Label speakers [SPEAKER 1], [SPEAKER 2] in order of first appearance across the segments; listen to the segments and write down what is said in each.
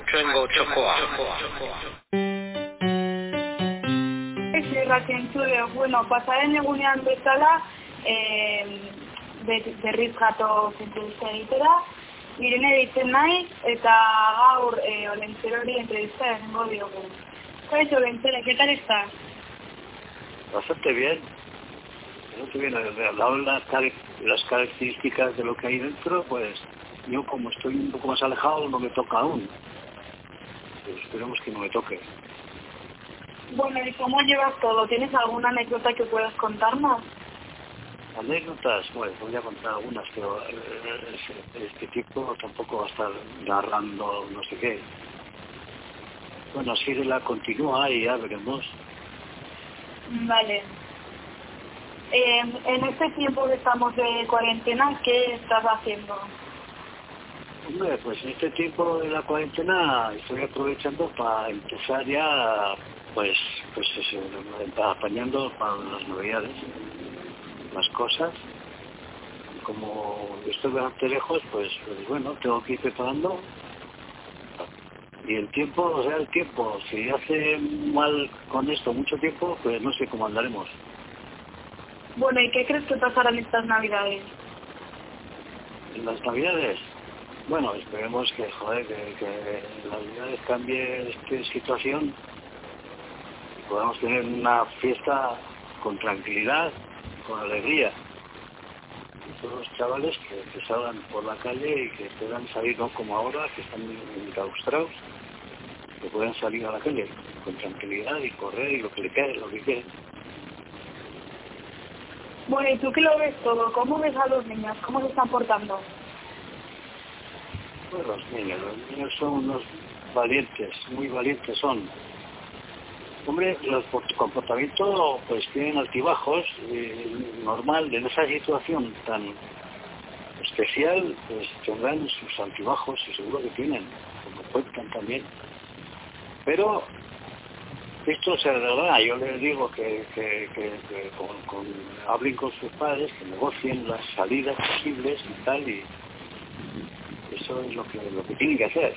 [SPEAKER 1] txokoa.
[SPEAKER 2] Ez irratien zure, bueno, pasaren egunean bezala, eh, berriz jato zentralizia egitera, Irene ditzen nahi, eta gaur eh, Olentzero hori entrevista egingo diogu. Pues, Olentzero, ¿qué tal estás?
[SPEAKER 3] Bastante bien. Bastante bien. Dado las, las características de lo que hay dentro, pues yo como estoy un poco más alejado no me toca aún. Pero esperemos que no me toque.
[SPEAKER 2] Bueno, ¿y cómo llevas todo? ¿Tienes alguna anécdota que puedas contarnos?
[SPEAKER 3] Anécdotas, bueno, voy a contar algunas, pero este tipo tampoco va a estar narrando no sé qué. Bueno, si la continúa y ya veremos.
[SPEAKER 2] Vale. Eh, en este tiempo que estamos de cuarentena, ¿qué estás haciendo?
[SPEAKER 3] Hombre, pues en este tiempo de la cuarentena estoy aprovechando para empezar ya, pues, pues apañando para las novedades, las cosas. Como estoy bastante lejos, pues, pues bueno, tengo que ir preparando. Y el tiempo, o sea, el tiempo, si hace mal con esto mucho tiempo, pues no sé cómo andaremos.
[SPEAKER 2] Bueno, ¿y qué crees que pasarán estas navidades?
[SPEAKER 3] En las navidades, bueno, esperemos que, joder, que, que la vida cambie esta situación y podamos tener una fiesta con tranquilidad, con alegría. Y todos los chavales que, que, salgan por la calle y que puedan salir, no como ahora, que están enclaustrados, que puedan salir a la calle con tranquilidad y correr y lo que le quede, lo que quede.
[SPEAKER 2] Bueno, ¿y tú qué lo ves todo? ¿Cómo ves a los niños? ¿Cómo se están portando?
[SPEAKER 3] Los niños, los niños son unos valientes, muy valientes son. Hombre, los comportamientos pues tienen altibajos, eh, normal, en esa situación tan especial, pues tendrán sus altibajos y seguro que tienen, como cuentan también. Pero esto se arreglará, yo les digo que, que, que, que hablen con sus padres, que negocien las salidas posibles y tal, y eso es lo que, lo que tienen que hacer.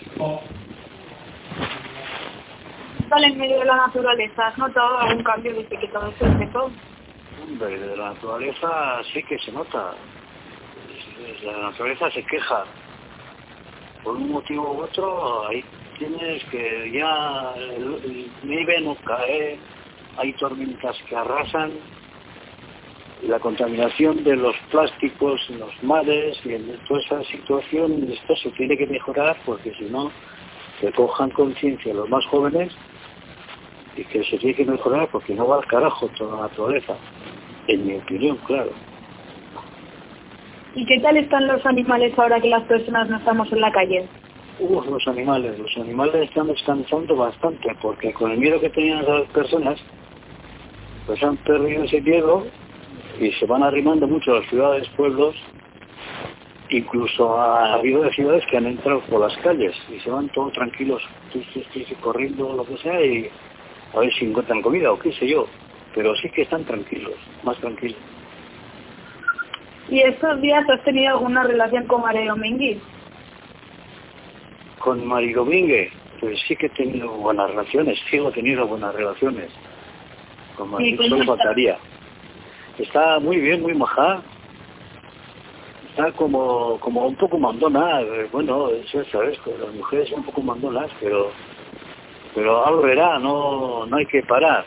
[SPEAKER 2] Están en medio de la naturaleza, ¿has notado algún cambio desde que todo esto empezó?
[SPEAKER 3] Hombre, de la naturaleza sí que se nota. La naturaleza se queja. Por un motivo u otro, ahí tienes que ya el nieve no cae, hay tormentas que arrasan, la contaminación de los plásticos en los mares y en toda esa situación, esto se tiene que mejorar porque si no, que cojan conciencia los más jóvenes y que se tiene que mejorar porque no va al carajo toda la naturaleza, en mi opinión, claro.
[SPEAKER 2] ¿Y qué tal están los animales ahora que las personas no estamos en la calle?
[SPEAKER 3] Los animales, los animales están descansando bastante porque con el miedo que tenían las personas, pues han perdido ese miedo y se van arrimando mucho a las ciudades, pueblos, incluso ha habido de ciudades que han entrado por las calles y se van todos tranquilos, corriendo lo que sea y a ver si encuentran comida o qué sé yo, pero sí que están tranquilos, más tranquilos.
[SPEAKER 2] ¿Y estos días has tenido alguna relación con María Domínguez?
[SPEAKER 3] Con María Domínguez, pues sí que he tenido buenas relaciones, sigo teniendo buenas relaciones. Con María solo faltaría. Está muy bien, muy majá. Está como, como un poco mandona, bueno, eso sabes, las mujeres son un poco mandonas, pero pero algo verá, no, no hay que parar.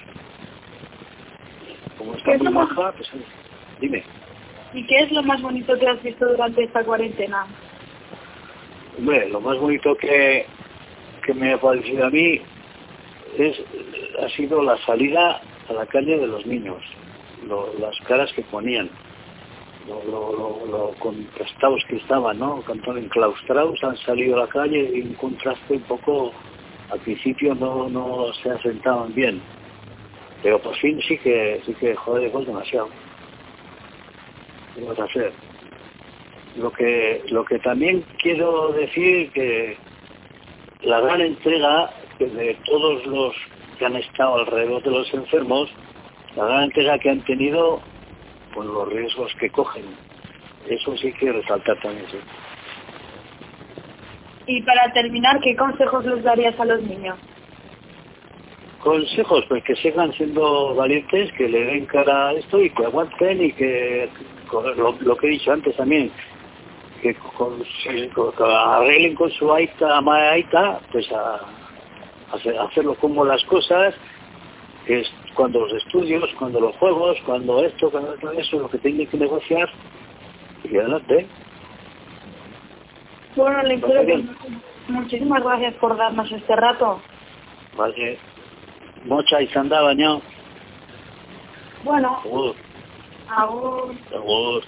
[SPEAKER 3] Como está muy maja, pues dime.
[SPEAKER 2] ¿Y qué es lo más bonito que has visto durante esta cuarentena?
[SPEAKER 3] Hombre, lo más bonito que, que me ha parecido a mí es, ha sido la salida a la calle de los niños, lo, las caras que ponían, lo, lo, lo, contrastados que estaban, ¿no? Cantón enclaustrados, han salido a la calle y un contraste un poco, al principio no, no se asentaban bien, pero por fin sí que, sí que joder, pues demasiado. ¿Qué vas a hacer? Lo que, lo que también quiero decir que la gran entrega de todos los que han estado alrededor de los enfermos, la gran entrega que han tenido por los riesgos que cogen. Eso sí que resaltar también. ¿sí?
[SPEAKER 2] Y para terminar, ¿qué consejos les darías a los niños?
[SPEAKER 3] Consejos, pues que sigan siendo valientes, que le den cara a esto y que aguanten y que, lo, lo que he dicho antes también, que con, arreglen con su aita, ama aita, pues a, a hacerlo como las cosas, que es cuando los estudios, cuando los juegos, cuando esto, cuando todo eso, lo que tienen que negociar, y adelante.
[SPEAKER 2] Bueno, le quiero muchísimas gracias por darnos este rato.
[SPEAKER 3] Vale. Mocha y sanda bañado.
[SPEAKER 2] Bueno.
[SPEAKER 3] Agur.
[SPEAKER 2] Agur.
[SPEAKER 3] Agur.